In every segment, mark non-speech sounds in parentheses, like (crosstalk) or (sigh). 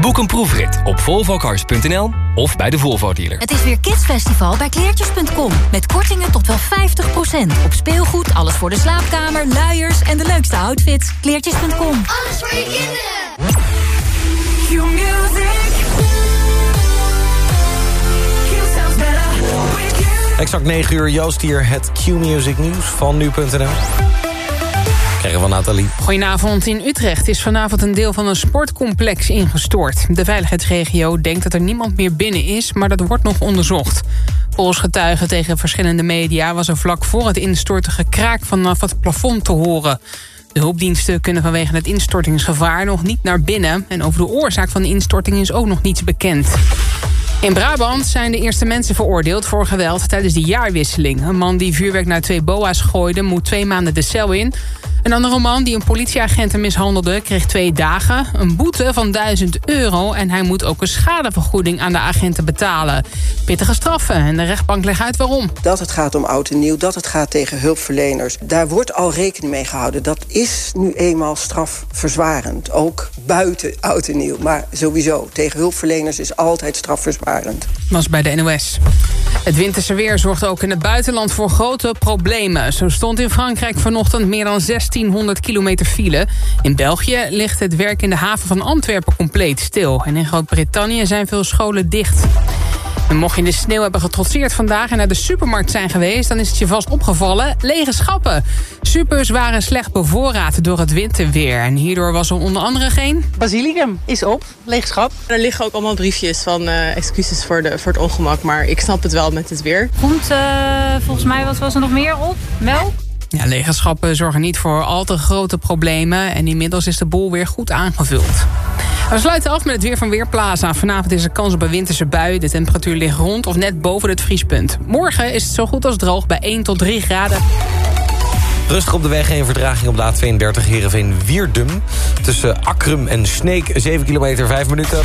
Boek een proefrit op volvocars.nl of bij de Volvo dealer. Het is weer Kidsfestival bij kleertjes.com. Met kortingen tot wel 50%. Op speelgoed, alles voor de slaapkamer, luiers en de leukste outfits. Kleertjes.com. Alles voor je kinderen. Exact 9 uur, Joost hier, het Q-Music nieuws van nu.nl. Nathalie. Goedenavond. In Utrecht is vanavond een deel van een sportcomplex ingestort. De veiligheidsregio denkt dat er niemand meer binnen is, maar dat wordt nog onderzocht. Volgens getuigen tegen verschillende media was er vlak voor het instorten gekraak vanaf het plafond te horen. De hulpdiensten kunnen vanwege het instortingsgevaar nog niet naar binnen... en over de oorzaak van de instorting is ook nog niets bekend. In Brabant zijn de eerste mensen veroordeeld voor geweld tijdens de jaarwisseling. Een man die vuurwerk naar twee boa's gooide moet twee maanden de cel in. Een andere man die een politieagenten mishandelde kreeg twee dagen, een boete van 1000 euro en hij moet ook een schadevergoeding aan de agenten betalen. Pittige straffen en de rechtbank legt uit waarom. Dat het gaat om oud en nieuw, dat het gaat tegen hulpverleners. Daar wordt al rekening mee gehouden. Dat is nu eenmaal strafverzwarend. Ook buiten oud en nieuw. Maar sowieso, tegen hulpverleners is altijd strafverzwarend. Was bij de NOS. Het winterse weer zorgt ook in het buitenland voor grote problemen. Zo stond in Frankrijk vanochtend meer dan 1600 kilometer file. In België ligt het werk in de haven van Antwerpen compleet stil. En in Groot-Brittannië zijn veel scholen dicht. En mocht je in de sneeuw hebben getrotseerd vandaag en naar de supermarkt zijn geweest... dan is het je vast opgevallen, lege schappen. Supers waren slecht bevoorraad door het winterweer. En hierdoor was er onder andere geen... Basilicum is op, leeg schap. Er liggen ook allemaal briefjes van uh, excuses voor, de, voor het ongemak. Maar ik snap het wel met het weer. Groente, uh, volgens mij wat was er nog meer op? Melk? Ja, legenschappen zorgen niet voor al te grote problemen... en inmiddels is de boel weer goed aangevuld. We sluiten af met het weer van Weerplaza. Vanavond is er kans op een winterse bui. De temperatuur ligt rond of net boven het vriespunt. Morgen is het zo goed als droog bij 1 tot 3 graden. Rustig op de weg, geen vertraging op de A32 Heerenveen-Wierdum. Tussen Akrum en Sneek, 7 kilometer, 5 minuten.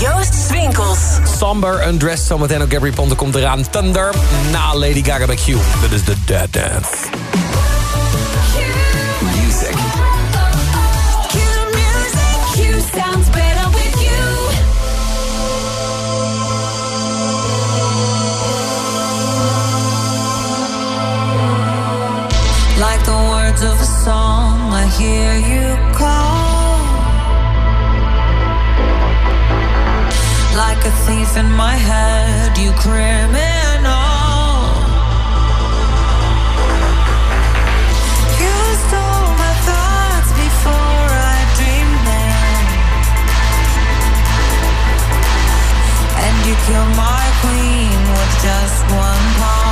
Joost Swinkels. Somber Undressed, zometeen ook Gabry Ponte komt eraan. Thunder, na Lady Gaga bij Q. Dit is de Dead Dance. Music. sounds better with you. Like the words of a song, I hear you Like a thief in my head, you criminal. You stole my thoughts before I dreamed them. And you killed my queen with just one pawn.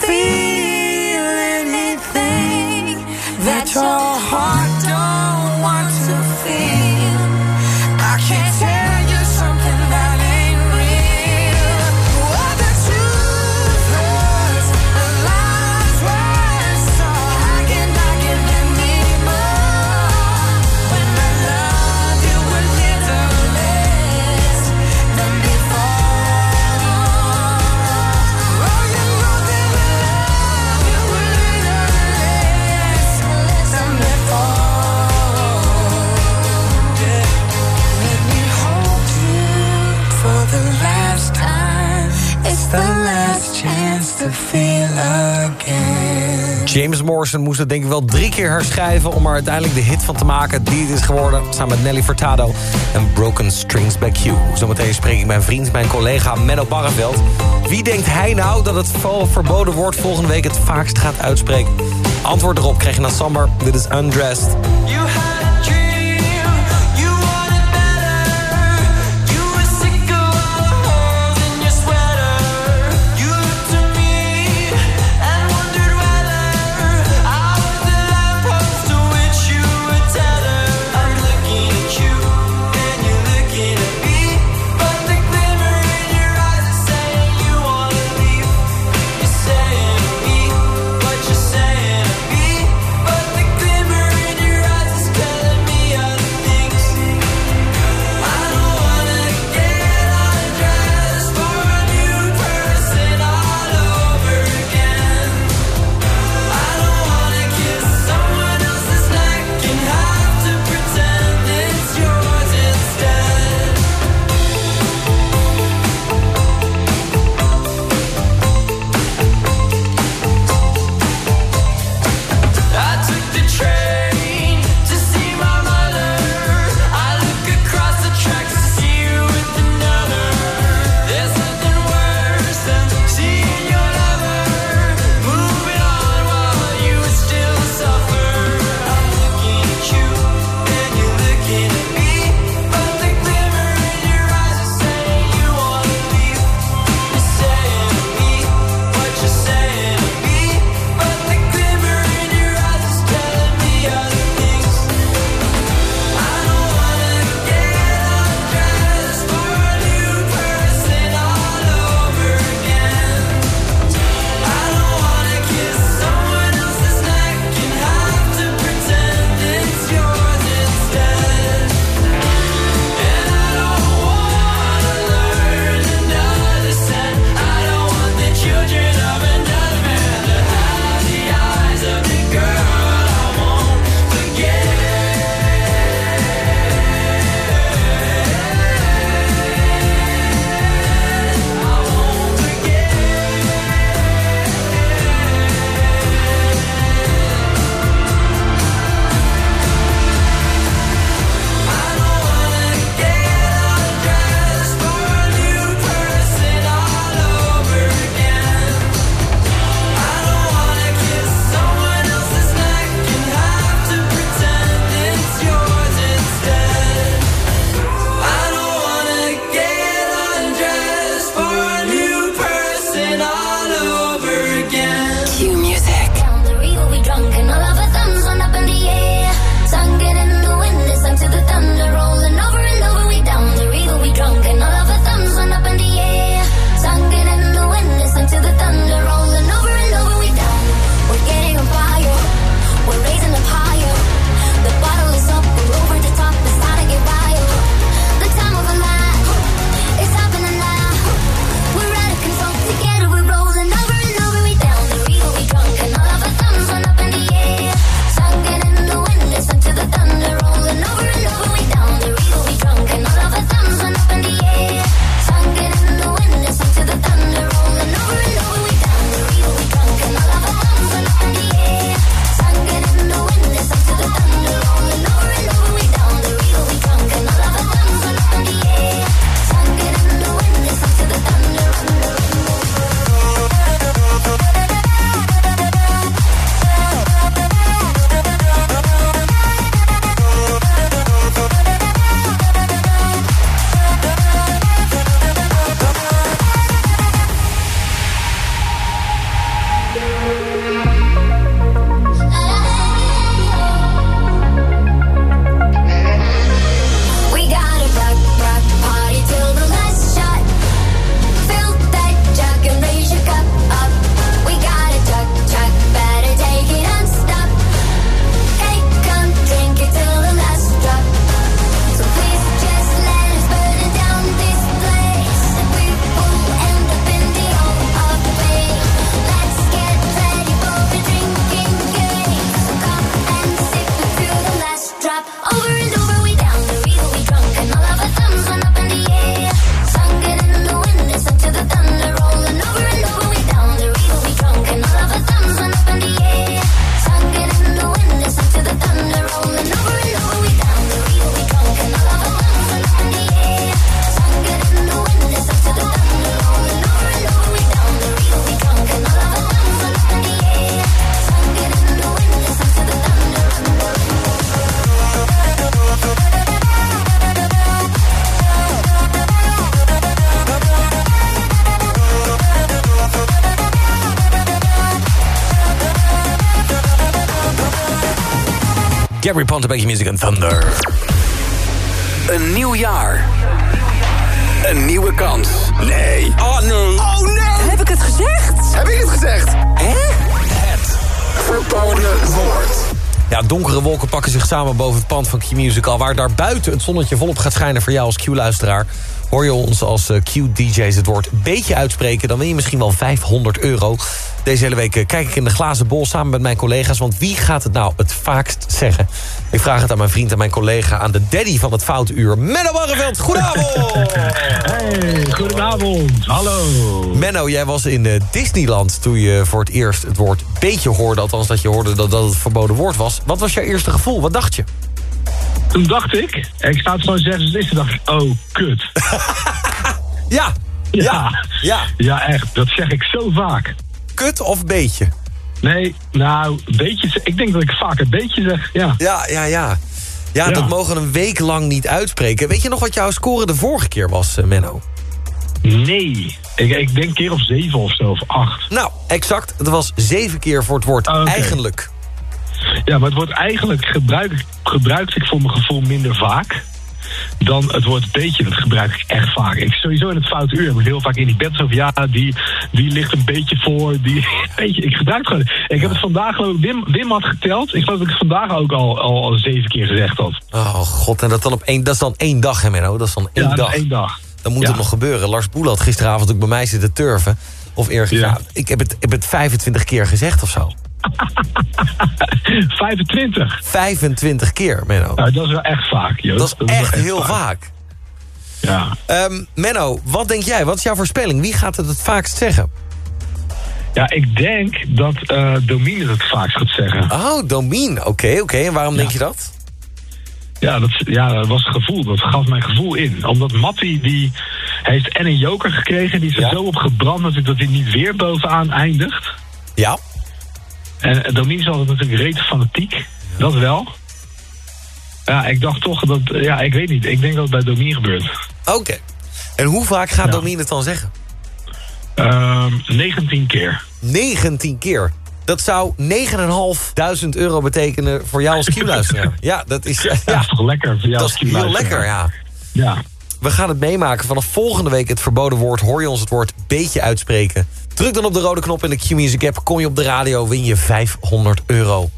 Feel. James Morrison moest het denk ik wel drie keer herschrijven... om er uiteindelijk de hit van te maken die het is geworden... samen met Nelly Furtado en Broken Strings by Q. Zometeen spreek ik mijn vriend, mijn collega Menno Barreveld. Wie denkt hij nou dat het verboden woord volgende week het vaakst gaat uitspreken? Antwoord erop krijg je naar Samber. Dit is Undressed. Gary Ponte, Music and Thunder. Een nieuw jaar. Een nieuwe kans. Nee. Oh nee. Oh nee. Heb ik het gezegd? Heb ik het gezegd? Hè? Het verboden woord. Ja, donkere wolken pakken zich samen boven het pand van Q-Musical... waar daar buiten het zonnetje volop gaat schijnen voor jou als Q-luisteraar. Hoor je ons als eh, Q-DJ's het woord een beetje uitspreken... dan win je misschien wel 500 euro. Deze hele week eh, kijk ik in de glazen bol samen met mijn collega's... want wie gaat het nou het vaakst zeggen? Ik vraag het aan mijn vriend en mijn collega... aan de daddy van het foute uur, Menno Barreveld. Goedenavond! (laughs) Hey, goedenavond. Hallo. Menno, jij was in eh, Disneyland toen je voor het eerst het woord beetje hoorde. Althans, dat je hoorde dat, dat het verboden woord was. Wat was jouw eerste gevoel? Wat dacht je? Toen dacht ik, ik sta het gewoon zeggen is, toen dacht ik, oh, kut. (laughs) ja, ja, ja. Ja, echt. Dat zeg ik zo vaak. Kut of beetje? Nee, nou, beetje, ik denk dat ik vaak een beetje zeg, ja. Ja, ja, ja. Ja, dat mogen we een week lang niet uitspreken. Weet je nog wat jouw score de vorige keer was, eh, Menno? Nee, ik, ik denk een keer of zeven of zo, of acht. Nou, exact. Het was zeven keer voor het woord Oh, eigenlijk. Ja, maar het woord eigenlijk gebruik, gebruikte ik voor mijn gevoel minder vaak. Dan het woord beetje, dat gebruik ik echt vaak. Ik sowieso in het foute uur heb ik heel vaak in die bed zo van... ja, die, die ligt een beetje voor, die... (laughs) Weet je, ik gebruik het gewoon. Ik heb het vandaag, geloof ik, Wim, Wim had geteld. Ik geloof dat ik het vandaag ook al, al, al zeven keer gezegd had. Oh god, en dat, dan op één, dat is dan één dag, hè Menno? Dat is dan één Ja, dag. één dag. Dan moet Ja. het nog gebeuren. Lars Boel had gisteravond ook bij mij zitten turven. Of. Ja. Ja, ik heb het, ik heb het 25 keer gezegd of zo. (laughs) 25? 25 keer, Menno. Nou, dat is wel echt vaak, Joost. Dat is echt heel vaak. Ja. Ehm, Menno, wat denk jij? Wat is jouw voorspelling? Wie gaat het het vaakst zeggen? Ja, ik denk dat eh Domien het het vaakst gaat zeggen. Oh, Domien. Oké, oké. En waarom denk je dat? Ja dat, ja, dat was het gevoel. Dat gaf mijn gevoel in. Omdat Matty, die heeft en een joker gekregen... die is er Ja. zo op gebrand natuurlijk dat hij niet weer bovenaan eindigt. Ja. En eh, Domien is altijd natuurlijk reet fanatiek. Dat wel. Ja, ik dacht toch dat... Ja, ik weet niet. Ik denk dat het bij Domien gebeurt. Oké. En hoe vaak gaat Ja. Domien het dan zeggen? Ehm 19 keer. 19 keer. Dat zou 9.500 euro betekenen voor jou als Q-luisteraar. (laughs) ja, dat is, ja, Ja, is toch lekker voor jou dat als is heel lekker, ja. Ja. We gaan het meemaken. Vanaf volgende week het verboden woord. Hoor je ons het woord beetje uitspreken. Druk dan op de rode knop in de Q-Music app. Kom je op de radio, win je 500 euro.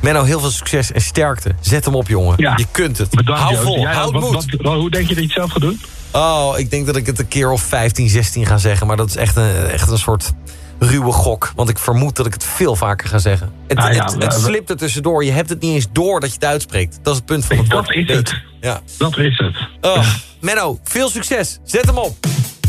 Menno, heel veel succes en sterkte. Zet hem op, jongen. Ja. Je kunt het. Bedankt, Hou vol, houd moed. wat- wat- hoe denk je dat je het zelf gaat doen? Oh, ik denk dat ik het een keer of 15, 16 ga zeggen. Maar dat is echt een, echt een soort ruwe gok. Want ik vermoed dat ik het veel vaker ga zeggen. Het, Nou ja, het, we- het we- slipt er tussendoor. Je hebt het niet eens door dat je het uitspreekt. Dat is het punt van het Dat woord. is het. Ja. Dat is het. Oh, Menno, veel succes. Zet hem op.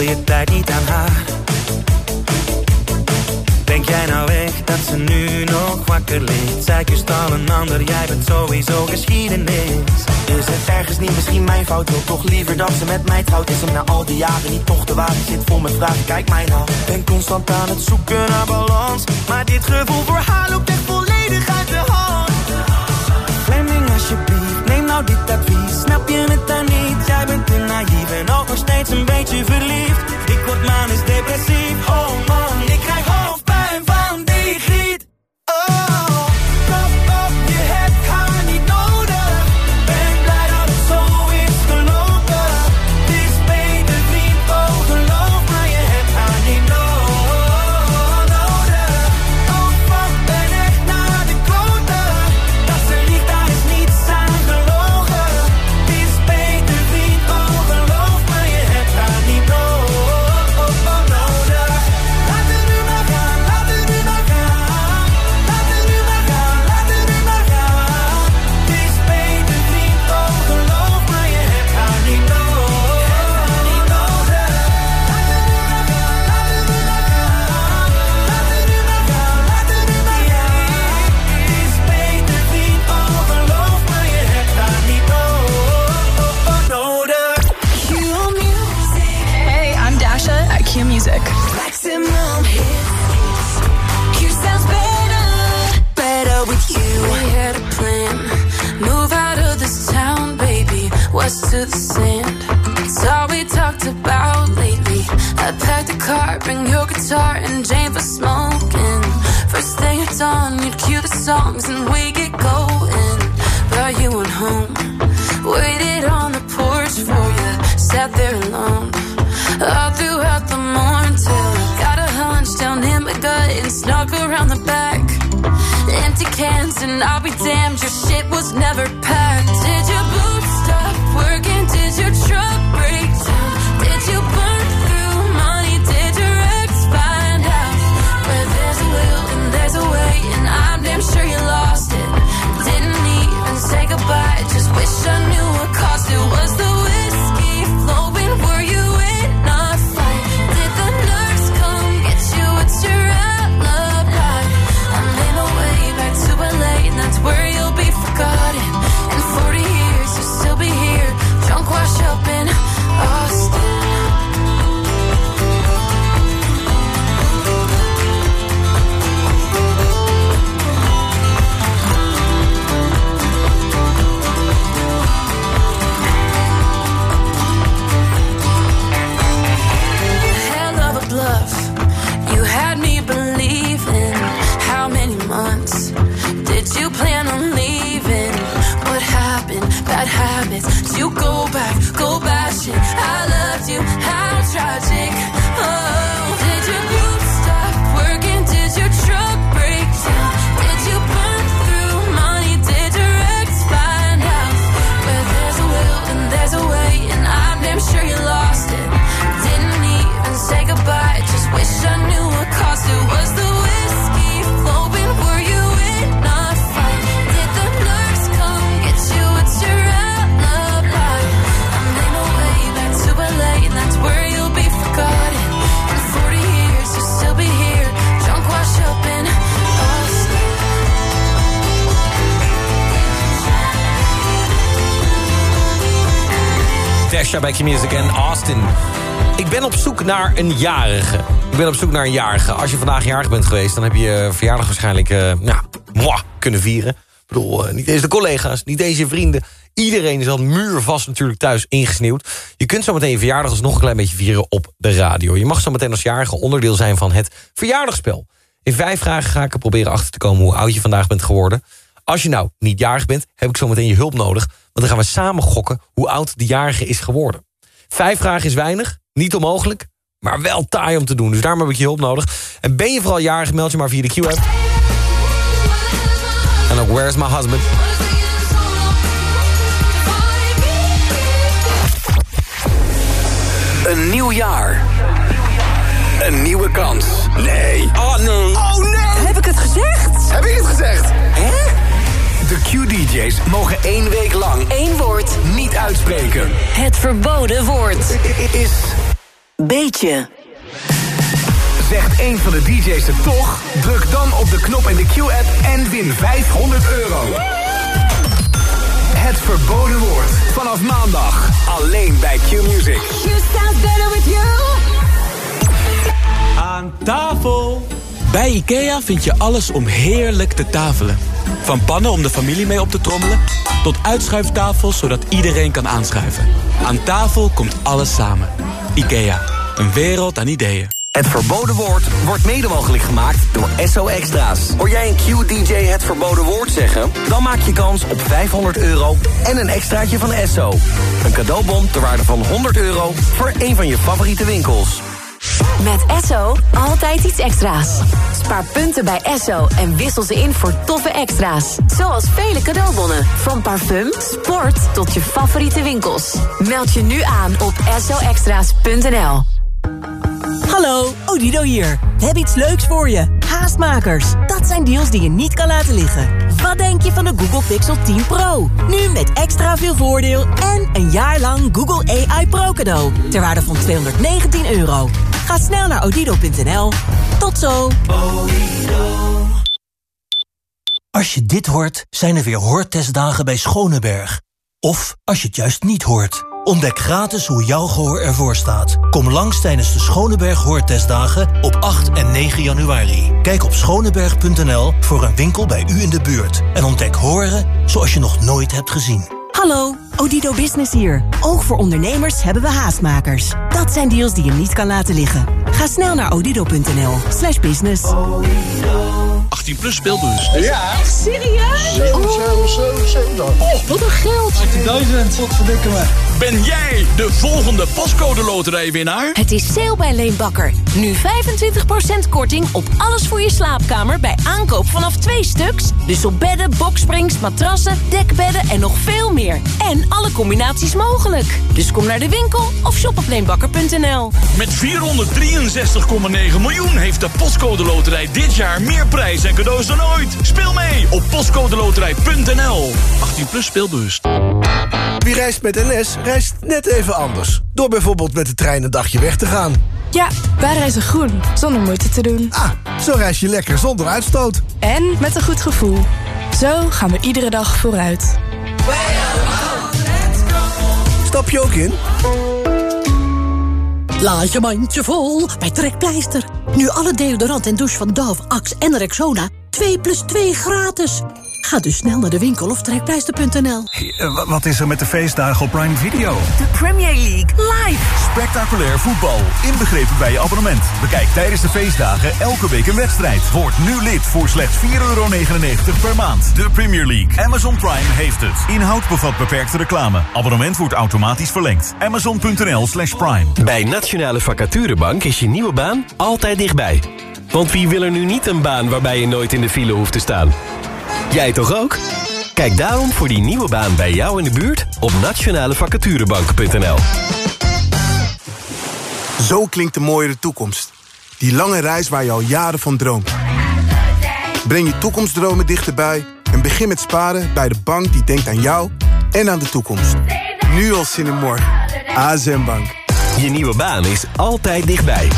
Verspil je tijd niet aan haar. Denk jij nou echt dat ze nu nog wakker ligt? Zij kust al een ander, jij bent sowieso geschiedenis. Is het ergens niet misschien mijn fout? Wil toch liever dat ze met mij trouwt? Is hem na al die jaren niet toch de waarheid? Zit vol met vragen, kijk mij nou. Ben constant aan het zoeken naar balans. Maar dit gevoel voor haar loopt echt volledig uit de hand. Fleming, alsjeblieft, neem nou dit advies. Snap je het dan niet? Jij bent te naïef en ook nog steeds een beetje verliefd. Your Music en Austin. Ik ben op zoek naar een jarige. Ik ben op zoek naar een jarige. Als je vandaag jarig bent geweest... dan heb je je verjaardag waarschijnlijk eh nou, mwah, kunnen vieren. Ik bedoel, eh, niet eens de collega's, niet eens je vrienden. Iedereen is al muurvast natuurlijk thuis ingesneeuwd. Je kunt zo meteen je verjaardag een klein beetje vieren op de radio. Je mag zo meteen als jarige onderdeel zijn van het verjaardagspel. In vijf vragen ga ik er proberen achter te komen hoe oud je vandaag bent geworden. Als je nou niet jarig bent, heb ik zo meteen je hulp nodig. Want dan gaan we samen gokken hoe oud de jarige is geworden. Vijf vragen is weinig, niet onmogelijk, maar wel taai om te doen. Dus daarom heb ik je hulp nodig. En ben je vooral jarig, meld je maar via de Q-app. En ook Where's My Husband? Een nieuw jaar. Een nieuwe kans. Nee. Oh nee. Oh nee. Heb ik het gezegd? Heb ik het gezegd? De Q-DJ's mogen één week lang Eén woord. niet uitspreken. Het verboden woord. Is Beetje. Zegt één van de DJ's het toch? Druk dan op de knop in de Q-app en win 500 euro. Het verboden woord. Vanaf maandag. Alleen bij Q-Music. Better with you. Aan tafel! Bij IKEA vind je alles om heerlijk te tafelen. Van pannen om de familie mee op te trommelen... tot uitschuiftafels zodat iedereen kan aanschuiven. Aan tafel komt alles samen. IKEA, een wereld aan ideeën. Het verboden woord wordt mede mogelijk gemaakt door SO Extra's. Hoor jij een Q-DJ het verboden woord zeggen? Dan maak je kans op 500 euro en een extraatje van SO. Een cadeaubon ter waarde van 100 euro voor een van je favoriete winkels. Met Esso altijd iets extra's. Spaar punten bij Esso en wissel ze in voor toffe extra's. Zoals vele cadeaubonnen. Van parfum, sport tot je favoriete winkels. Meld je nu aan op essoextra's.nl. Hallo, Odido hier. We hebben iets leuks voor je. Haastmakers. Dat zijn deals die je niet kan laten liggen. Wat denk je van de Google Pixel 10 Pro? Nu met extra veel voordeel en een jaar lang Google AI Pro cadeau. Ter waarde van 219 euro. Ga snel naar odido.nl. Tot zo. Als je dit hoort, zijn er weer hoortestdagen bij Schoneberg. Of als je het juist niet hoort. Ontdek gratis hoe jouw gehoor ervoor staat. Kom langs tijdens de Schoneberg Hoortestdagen op 8 en 9 januari. Kijk op schoneberg.nl voor een winkel bij u in de buurt. En ontdek horen zoals je nog nooit hebt gezien. Hallo, Odido Business hier. Ook voor ondernemers hebben we haastmakers. Dat zijn deals die je niet kan laten liggen. Ga snel naar odido.nl slash business. 18 plus speelbus. Ja. Echt serieus? 7, 7, 7, 7. Oh, wat een geld. 18.000. Wat verdikken me. Ben jij de volgende pascode loterijwinnaar? Het is sale bij Leenbakker. Nu 25% korting op alles voor je slaapkamer bij aankoop vanaf twee stuks. Dus op bedden, boksprings, matrassen, dekbedden en nog veel meer. En alle combinaties mogelijk. Dus kom naar de winkel of shop op leenbakker.nl. Met 463,9 miljoen heeft de Postcode Loterij dit jaar meer prijs en cadeaus dan ooit. Speel mee op postcodeloterij.nl. 18 plus speelbewust. Wie reist met NS, reist net even anders. Door bijvoorbeeld met de trein een dagje weg te gaan. Ja, wij reizen groen, zonder moeite te doen. Ah, zo reis je lekker zonder uitstoot. En met een goed gevoel. Zo gaan we iedere dag vooruit. Stap je ook in? Laat je mandje vol bij Trekpleister. Nu alle deodorant en douche van Dove, Axe en Rexona 2 plus 2 gratis. Ga dus snel naar de winkel of trekpleister.nl. Eh, Wat is er met de feestdagen op Prime Video? De Premier League live. Spectaculair voetbal, inbegrepen bij je abonnement. Bekijk tijdens de feestdagen elke week een wedstrijd. Word nu lid voor slechts 4,99 per maand. De Premier League. Amazon Prime heeft het. Inhoud bevat beperkte reclame. Abonnement wordt automatisch verlengd. Amazon.nl slash prime. Bij Nationale Vacaturebank is je nieuwe baan altijd dichtbij. Want wie wil er nu niet een baan waarbij je nooit in de file hoeft te staan? Jij toch ook? Kijk daarom voor die nieuwe baan bij jou in de buurt op nationalevacaturebank.nl. Zo klinkt de mooiere toekomst. Die lange reis waar je al jaren van droomt. Breng je toekomstdromen dichterbij en begin met sparen bij de bank die denkt aan jou en aan de toekomst. Nu al zin in morgen. ASM Bank. Je nieuwe baan is altijd dichtbij.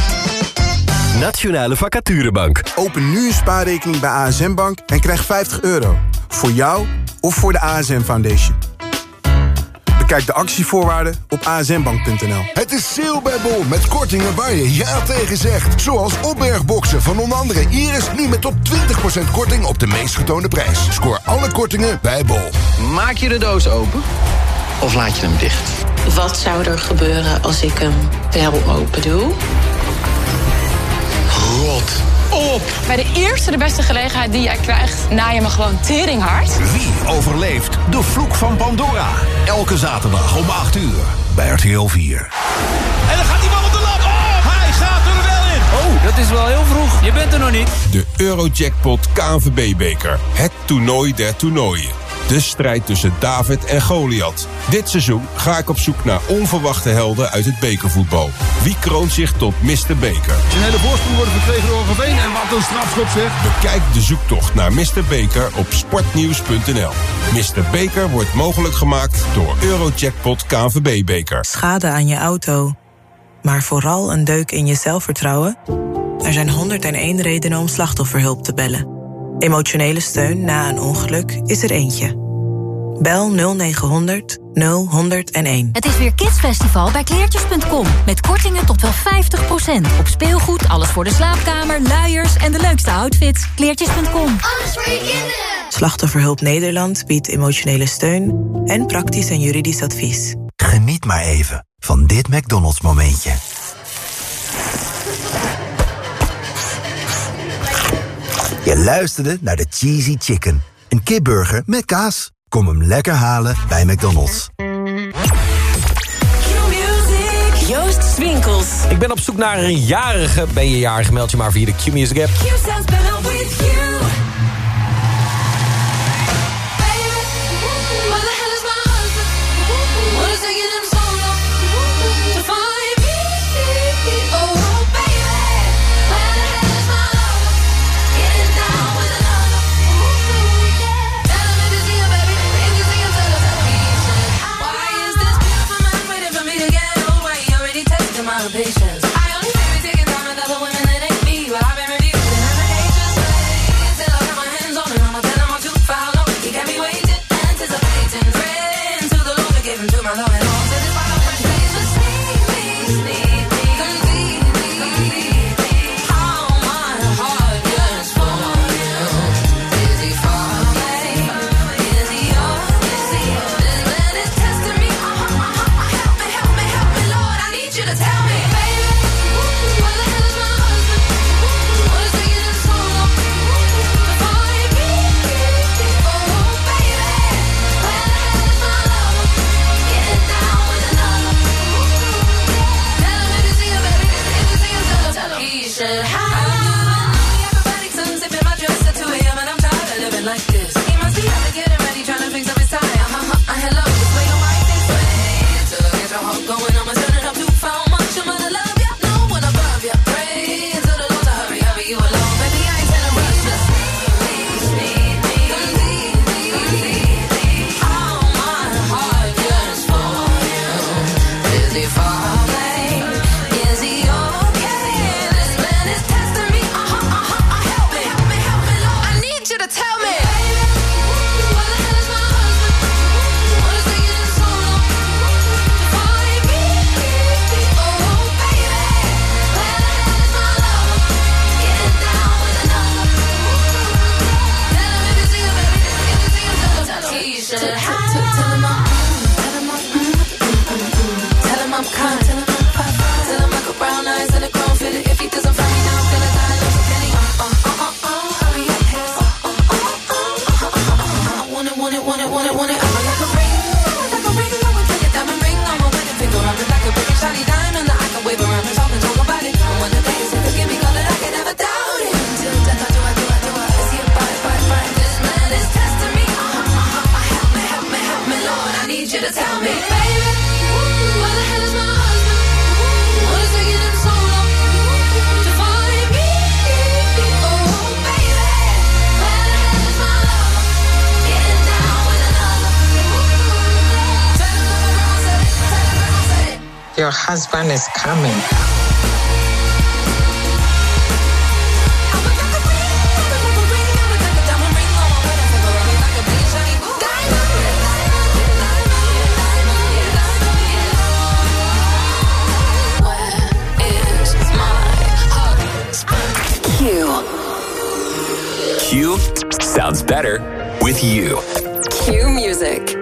Nationale Vacaturebank. Open nu een spaarrekening bij ASM Bank en krijg 50 euro. Voor jou of voor de ASM Foundation. Bekijk de actievoorwaarden op asmbank.nl. Het is sale bij Bol met kortingen waar je ja tegen zegt. Zoals opbergboxen van onder andere Iris nu met tot 20% korting op de meest getoonde prijs. Scoor alle kortingen bij Bol. Maak je de doos open of laat je hem dicht? Wat zou er gebeuren als ik hem wel open doe? Rot op! Bij de eerste de beste gelegenheid die jij krijgt, na je me gewoon teringhard. Wie overleeft de vloek van Pandora? Elke zaterdag om 8 uur bij RTL 4. En dan gaat die bal op de lat. Oh, hij gaat er wel in. Oh, dat is wel heel vroeg. Je bent er nog niet. De Eurojackpot KNVB-beker. Het toernooi der toernooien. De strijd tussen David en Goliath. Dit seizoen ga ik op zoek naar onverwachte helden uit het bekervoetbal. Wie kroont zich tot Mr. Beker? Zijn hele voorsprong worden verkregen door Orgeveen en wat een strafschop zeg. Bekijk de zoektocht naar Mr. Beker op sportnieuws.nl. Mr. Beker wordt mogelijk gemaakt door Eurojackpot KNVB-beker. Schade aan je auto, maar vooral een deuk in je zelfvertrouwen? Er zijn 101 redenen om slachtofferhulp te bellen. Emotionele steun na een ongeluk is er eentje. Bel 0900 0101. Het is weer Kidsfestival bij kleertjes.com. Met kortingen tot wel 50%. Op speelgoed, alles voor de slaapkamer, luiers en de leukste outfits. Kleertjes.com. Alles voor je kinderen. Slachtofferhulp Nederland biedt emotionele steun en praktisch en juridisch advies. Geniet maar even van dit McDonald's momentje. Je luisterde naar de Cheesy Chicken. Een kipburger met kaas. Kom hem lekker halen bij McDonald's. Joost Swinkels. Ik ben op zoek naar een jarige. Ben je jarig, meld je maar via de Q-Music app. You your husband is coming. Q sounds better with you. Q Music.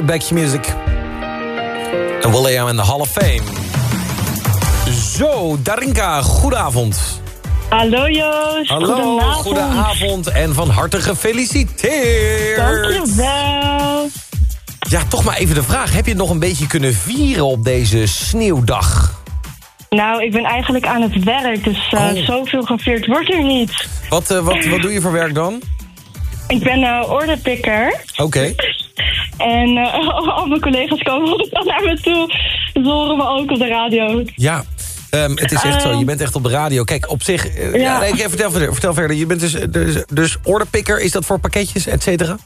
The Script Back Your Music. En Will.i.am in de Hall of Fame. Zo, Darinka, goedenavond. Hallo Joost, Hallo, goedenavond. goedenavond en van harte gefeliciteerd. Dankjewel. Ja, toch maar even de vraag. Heb je het nog een beetje kunnen vieren op deze sneeuwdag? Nou, ik ben eigenlijk aan het werk, dus Oh. zoveel gevierd wordt er niet. Wat, eh, wat, wat doe je voor werk dan? Ik ben eh orderpicker Oké. En eh, (laughs) al mijn collega's komen (laughs) dan naar me toe. Ze horen me ook op de radio. Ja, ehm, het is echt zo. Ehm. Je bent echt op de radio. Kijk, op zich... eh, ja. Ja. nee, ik- vertel, verder, vertel verder. Je bent dus, dus, dus orderpicker. Is dat voor pakketjes, et cetera?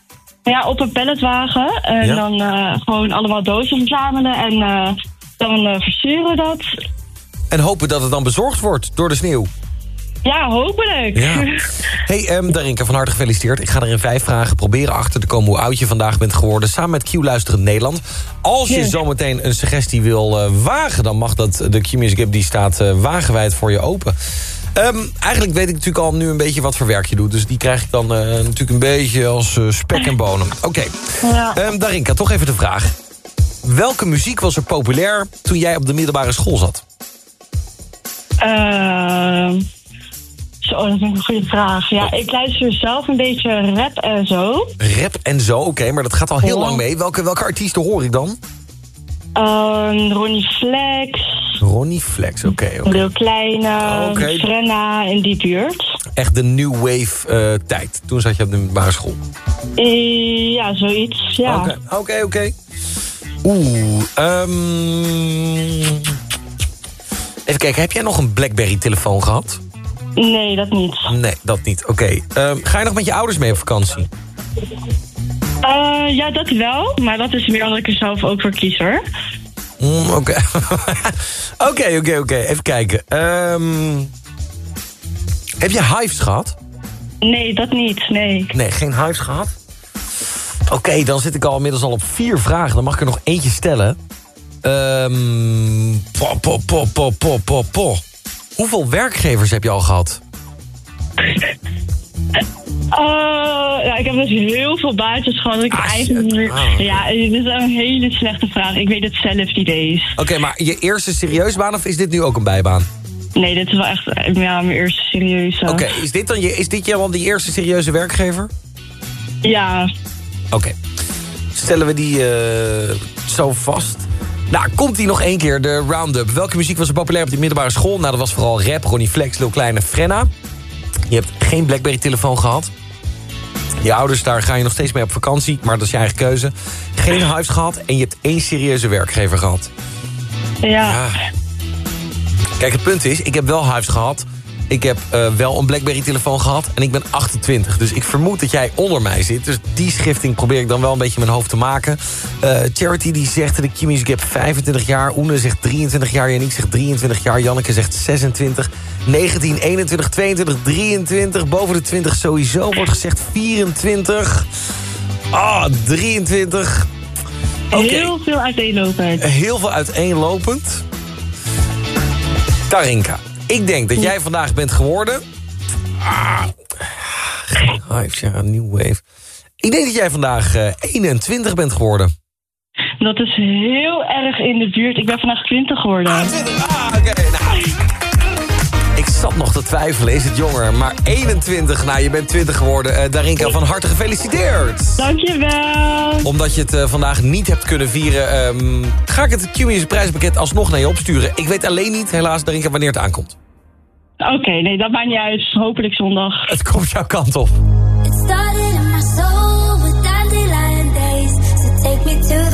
Ja, op een palletwagen en Ja. dan eh, gewoon allemaal dozen verzamelen en eh, dan eh, versturen we dat. En hopen dat het dan bezorgd wordt door de sneeuw. Ja, hopelijk. Ja. Hey, ehm Darinka, van harte gefeliciteerd. Ik ga er in vijf vragen proberen achter te komen hoe oud je vandaag bent geworden... samen met Q Luisterend Nederland. Als je Yes. zometeen een suggestie wil eh, wagen... dan mag dat de Q Music App, die staat eh, wagenwijd voor je open. Ehm, eigenlijk weet ik natuurlijk al nu een beetje wat voor werk je doet. Dus die krijg ik dan eh, natuurlijk een beetje als spek en bonen. (laughs) Oké, Ja. Ehm, Darinka, toch even de vraag. Welke muziek was er populair toen jij op de middelbare school zat? Ehm, zo, dat is een goede vraag. Ja, ik luister zelf een beetje rap en zo. Rap en zo, oké, maar dat gaat al heel Ja. lang mee. Welke, welke artiesten hoor ik dan? Ehm, Ronnie Flex, Ronnie Flex, oké. Lil Kleine, Oké. Frenna in die buurt. Echt de new wave eh, tijd. Toen zat je op de middelbare school. Eh, ja, zoiets, ja. Oké, oké, oké. Oeh, ehm... Even kijken, heb jij nog een Blackberry-telefoon gehad? Nee, dat niet. Nee, dat niet. Oké. Ehm, ga je nog met je ouders mee op vakantie? Eh, ja, dat wel, maar dat is meer omdat ik er zelf ook voor kies, hoor. Mm, Oké. (laughs) Oké, oké, oké. Even kijken. Ehm, heb je hives gehad? Nee, dat niet, nee. Nee, geen hives gehad? Oké, dan zit ik al inmiddels al op vier vragen. Dan mag ik er nog eentje stellen. Ehm po, po, po, po, po, po, po. Hoeveel werkgevers heb je al gehad? Eh, ja, ik heb dus heel veel baantjes gehad. Ik eigenlijk. Ah, oké. Ja, dit is een hele slechte vraag. Ik weet het zelf niet eens. Oké, maar je eerste serieuze baan of is dit nu ook een bijbaan? Nee, dit is wel echt eh, ja, mijn eerste serieuze. Oké, is dit dan je, is dit dan die eerste serieuze werkgever? Ja. Oké. Stellen we die eh, zo vast? Nou, komt die nog één keer, de roundup. Welke muziek was er populair op de middelbare school? Nou, dat was vooral rap, Ronnie Flex, Lil Kleine, Frenna. Je hebt geen Blackberry-telefoon gehad. Je ouders, daar ga je nog steeds mee op vakantie, maar dat is je eigen keuze. Geen huis gehad en je hebt één serieuze werkgever gehad. Ja. Kijk, het punt is, ik heb wel huis gehad. Ik heb eh, wel een Blackberry-telefoon gehad en ik ben 28. Dus ik vermoed dat jij onder mij zit. Dus die schifting probeer ik dan wel een beetje in mijn hoofd te maken. Eh, Charity die zegt ik Kimmy's heb 25 jaar. Oene zegt 23 jaar. Yannick zegt 23 jaar. Janneke zegt 26. 19, 21, 22, 23. Boven de 20 sowieso wordt gezegd 24. Ah, 23. Oké. Heel veel uiteenlopend. Heel veel uiteenlopend. Karinka, ik denk dat jij vandaag bent geworden... Ah, ja, New Wave. Ik denk dat jij vandaag eh, 21 bent geworden. Dat is heel erg in de buurt. Ik ben vandaag 20 geworden. Ah, oké, nou. Nog te twijfelen, is het jonger? Maar 21, nou, je bent 20 geworden. Eh, Darinka, van harte gefeliciteerd. Dankjewel. Omdat je het eh, vandaag niet hebt kunnen vieren... ehm, ga ik het Q-Music prijspakket alsnog naar je opsturen. Ik weet alleen niet, helaas, Darinka, wanneer het aankomt. Oké, nee, dat maakt niet uit. Hopelijk zondag. Het komt jouw kant op. It started in my soul with dandelion days. So take me to the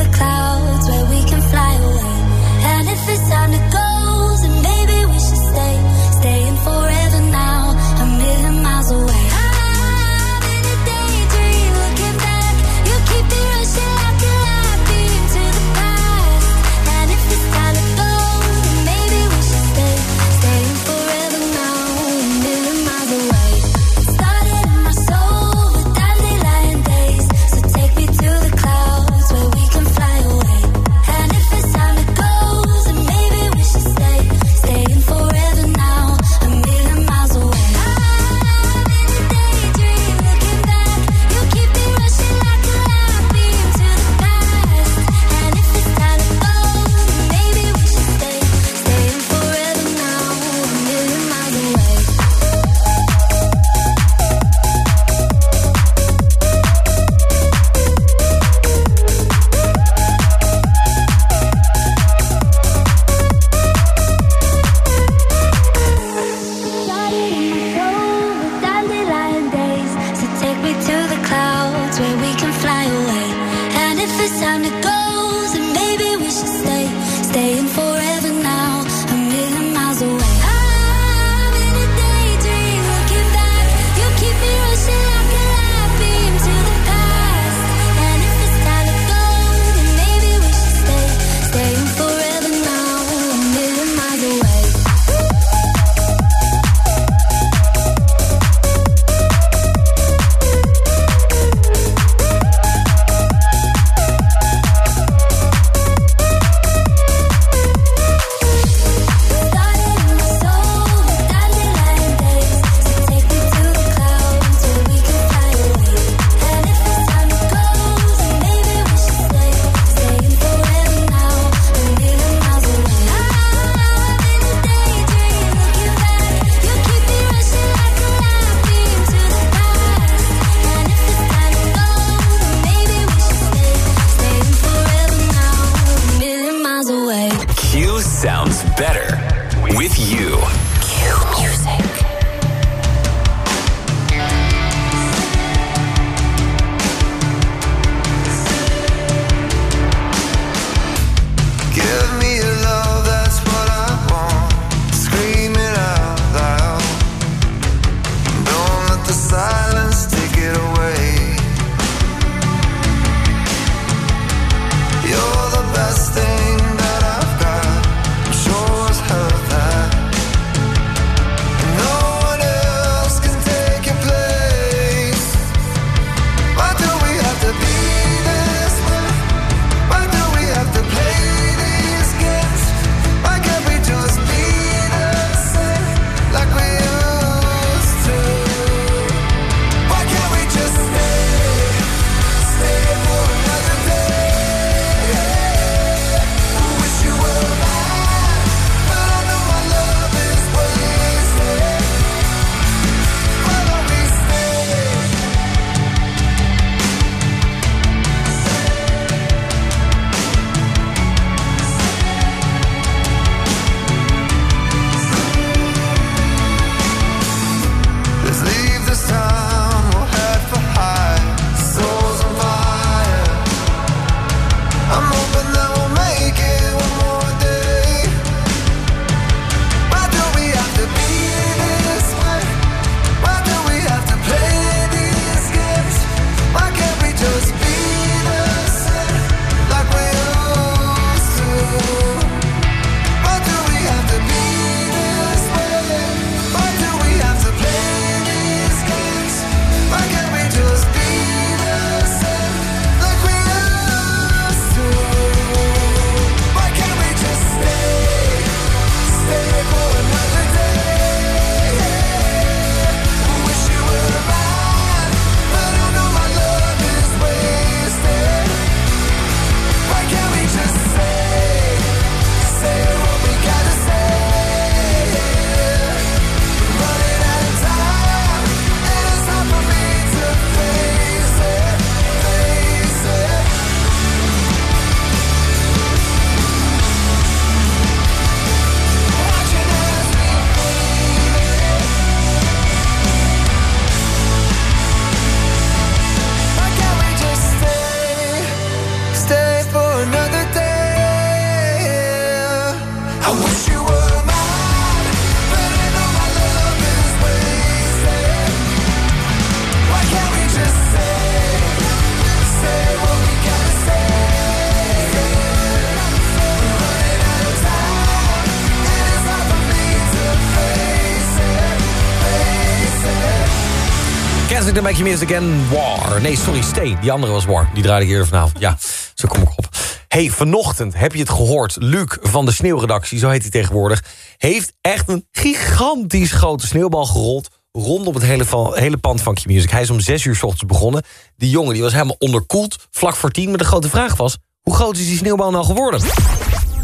Kensington Make You Music en War. Nee, sorry, Steen. Die andere was War. Die draaide ik eerder vanavond. Ja, zo kom ik op. hey, vanochtend heb je het gehoord. Luc van de Sneeuwredactie, zo heet hij tegenwoordig... heeft echt een gigantisch grote sneeuwbal gerold... rondom het hele, van, hele pand van Q-Music. Hij is om zes uur s ochtends begonnen. Die jongen die was helemaal onderkoeld, vlak voor tien. Maar de grote vraag was, hoe groot is die sneeuwbal nou geworden?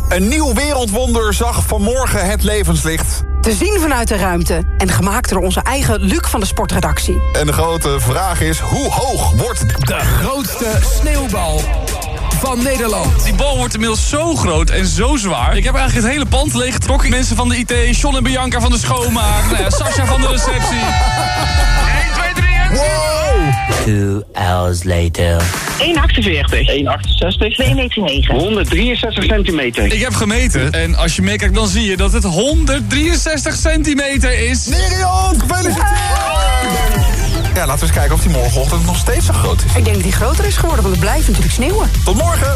Een nieuw wereldwonder zag vanmorgen het levenslicht. Te zien vanuit de ruimte en gemaakt door onze eigen Luc van de sportredactie. En de grote vraag is, hoe hoog wordt de grootste sneeuwbal van Nederland? Die bal wordt inmiddels zo groot en zo zwaar. Ik heb eigenlijk het hele pand leeggetrokken. Mensen van de IT, John en Bianca van de schoonmaak. Nou ja, Sascha van de receptie. 1, 2, 3 en... Wow! Two hours later. 1,48. 1,68. 2,99. 163 centimeter. Ik heb gemeten en als je meekijkt dan zie je dat het 163 centimeter is. Nerion, gefeliciteerd! Ja, laten we eens kijken of die morgenochtend nog steeds zo groot is. Ik denk dat die groter is geworden, want het blijft natuurlijk sneeuwen. Tot morgen!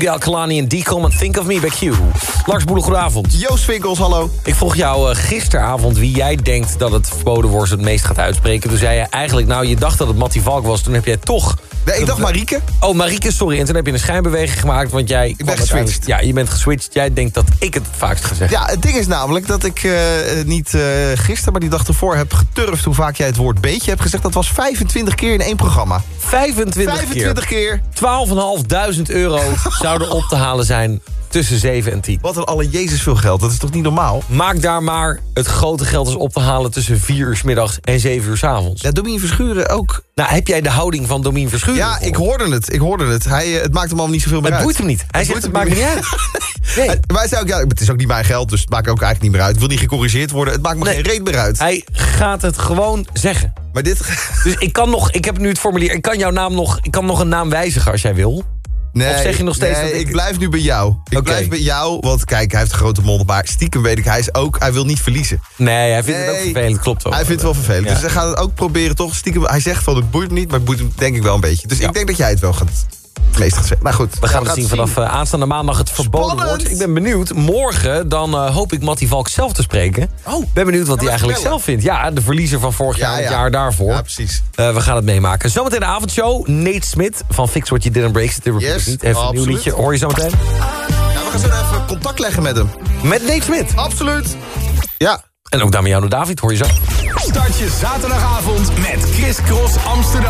Yugal Kalani en Decom en Think of Me bij Q. Lars Boele, goedenavond. Joost Winkels, hallo. Ik vroeg jou eh, gisteravond wie jij denkt dat het verboden worst het meest gaat uitspreken. Toen zei je eigenlijk, nou, je dacht dat het Mattie Valk was. Toen heb jij toch... Nee, ik dacht Marieke. Oh, Marieke, sorry. En toen heb je een schijnbeweging gemaakt, want jij... Ik ben geswitcht. Ja, je bent geswitcht. Jij denkt dat ik het vaakst gezegd Ja, het ding is namelijk dat ik eh, niet eh, gisteren, maar die dag ervoor heb geturfd hoe vaak jij het woord beetje hebt gezegd. Dat was 25 keer in één programma. 25, 25 keer. 12.500 euro zouden op te halen zijn tussen 7 en 10. Wat een alle Jezus veel geld, dat is toch niet normaal? Maak daar maar het grote geld eens op te halen tussen 4 uur 's middags en 7 uur 's avonds. Ja, Domien Verschuren ook. Nou, heb jij de houding van Domien Verschuren? Ja, ik hoorde het. Ik hoorde het. Hij, eh, het maakt hem allemaal niet zoveel meer Het uit. boeit hem niet. Hij zegt, het maakt niet uit. Nee. (laughs) Hij zei ook, ja, het is ook niet mijn geld, dus het maakt ook eigenlijk niet meer uit. Ik wil niet gecorrigeerd worden, het maakt me geen reet meer uit. Hij gaat het gewoon zeggen. Maar dit... Dus ik kan nog, ik heb nu het formulier, ik kan jouw naam nog, ik kan nog een naam wijzigen als jij wil. Nee, of zeg je nog steeds nee, dat ik... ik... blijf nu bij jou. Ik blijf bij jou, want kijk, hij heeft een grote mond, maar stiekem weet ik, hij is ook, hij wil niet verliezen. Nee, hij vindt het ook vervelend, klopt wel. Hij vindt het wel vervelend. Ja. Dus hij gaat het ook proberen toch stiekem. Hij zegt van het boeit me niet, maar het boeit hem denk ik wel een beetje. Dus ik denk dat jij het wel gaat meest. Maar goed, We gaan het zien vanaf eh, aanstaande maandag het verboden Spannend. wordt. Ik ben benieuwd. Morgen dan eh, hoop ik Mattie Valk zelf te spreken. Oh. Ben benieuwd wat Ja, hij eigenlijk zelf vindt. Ja, de verliezer van vorig jaar en het ja. jaar daarvoor. Ja, precies. Eh, we gaan het meemaken. Zometeen de avondshow. Nate Smith van Fix What You Didn't Break. Yes, niet. Heeft een nieuw liedje. Hoor je zometeen? Ja, we gaan zo even contact leggen met hem. Met Nate Smith. Absoluut. Ja. En ook Damiano David hoor je zo. Start je zaterdagavond met Chris Cross Amsterdam.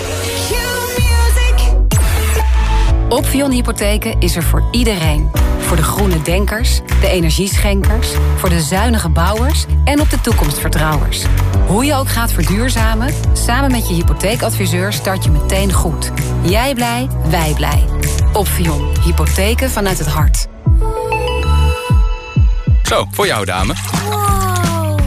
Opvion Hypotheken is er voor iedereen. Voor de groene denkers, de energieschenkers, voor de zuinige bouwers en op de toekomstvertrouwers. Hoe je ook gaat verduurzamen, samen met je hypotheekadviseur start je meteen goed. Jij blij, wij blij. Opvion Hypotheken vanuit het hart. Zo, voor jou dame.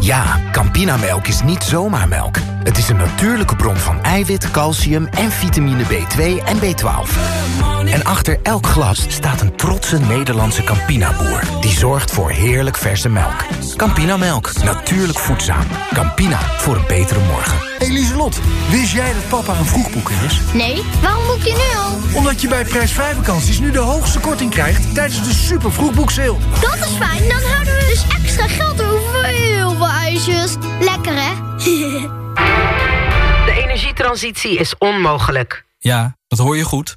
Ja, Campinamelk is niet zomaar melk. Het is een natuurlijke bron van eiwit, calcium en vitamine B2 en B12. En achter elk glas staat een trotse Nederlandse Campina-boer... die zorgt voor heerlijk verse melk. Campinamelk, natuurlijk voedzaam. Campina, voor een betere morgen. Hey Lieselot, wist jij dat papa een vroegboeker is? Nee, waarom boek je nu al? Omdat je bij prijsvrij vakanties nu de hoogste korting krijgt tijdens de super vroegboekseil. Dat is fijn, dan houden we dus extra geld over voor heel veel ijsjes. Lekker hè? (laughs) De energietransitie is onmogelijk. Ja, dat hoor je goed.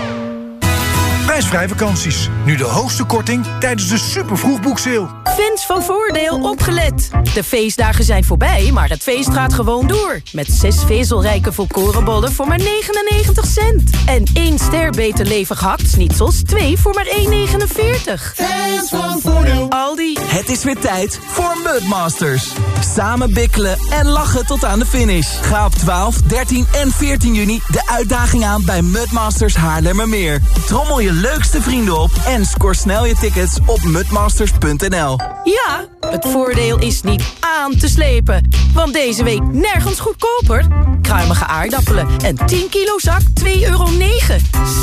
Prijsvrij vakanties. Nu de hoogste korting tijdens de super vroegboekseil. Fans van Voordeel opgelet. De feestdagen zijn voorbij, maar het feest gaat gewoon door. Met zes vezelrijke volkorenbollen voor maar 99 cent. En één ster beter levig hakt-snitsels, twee voor maar 1,49. Fans van Voordeel. Aldi. Het is weer tijd voor Mudmasters. Samen bikkelen en lachen tot aan de finish. Ga op 12, 13 en 14 juni de uitdaging aan bij Mudmasters Haarlemmermeer. Trommel je leukste vrienden op en score snel je tickets op mudmasters.nl. Ja, het voordeel is niet aan te slepen. Want deze week nergens goedkoper. Kruimige aardappelen en 10 kilo zak 2,9 euro.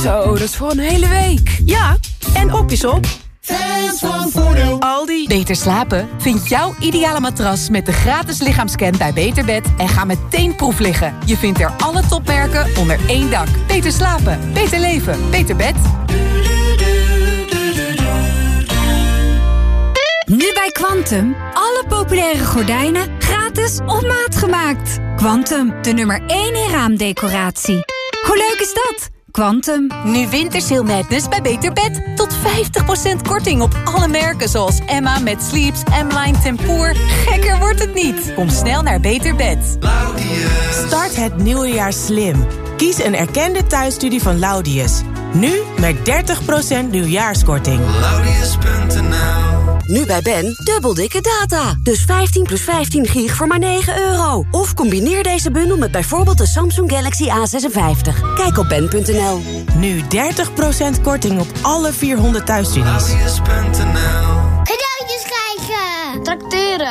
Zo, dat is voor een hele week. Ja, en op is op. Fans van Voordeel. Aldi. Beter slapen? Vind jouw ideale matras met de gratis lichaamscan bij Beterbed en ga meteen proef liggen. Je vindt er alle topmerken onder één dak. Beter slapen, beter leven, beter bed. Nu bij Quantum. Alle populaire gordijnen gratis op maat gemaakt. Quantum, de nummer 1 in raamdecoratie. Hoe leuk is dat? Quantum. Nu Wintersail Madness bij Beter Bed. Tot 50% korting op alle merken zoals Emma met Sleeps, M-Line Tempoor. Gekker wordt het niet. Kom snel naar Beter Bed. Start het nieuwe jaar slim. Kies een erkende thuisstudie van Laudius. Nu met 30% nieuwjaarskorting. Laudius.nl Nu bij Ben, dubbel dikke data. Dus 15 plus 15 gig voor maar 9 euro. Of combineer deze bundel met bijvoorbeeld de Samsung Galaxy A56. Kijk op ben.nl. Nu 30% korting op alle 400 thuisstudies.